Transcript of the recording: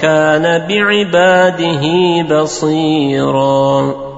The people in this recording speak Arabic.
كان بعباده بصيراً